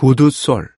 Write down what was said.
구두솔.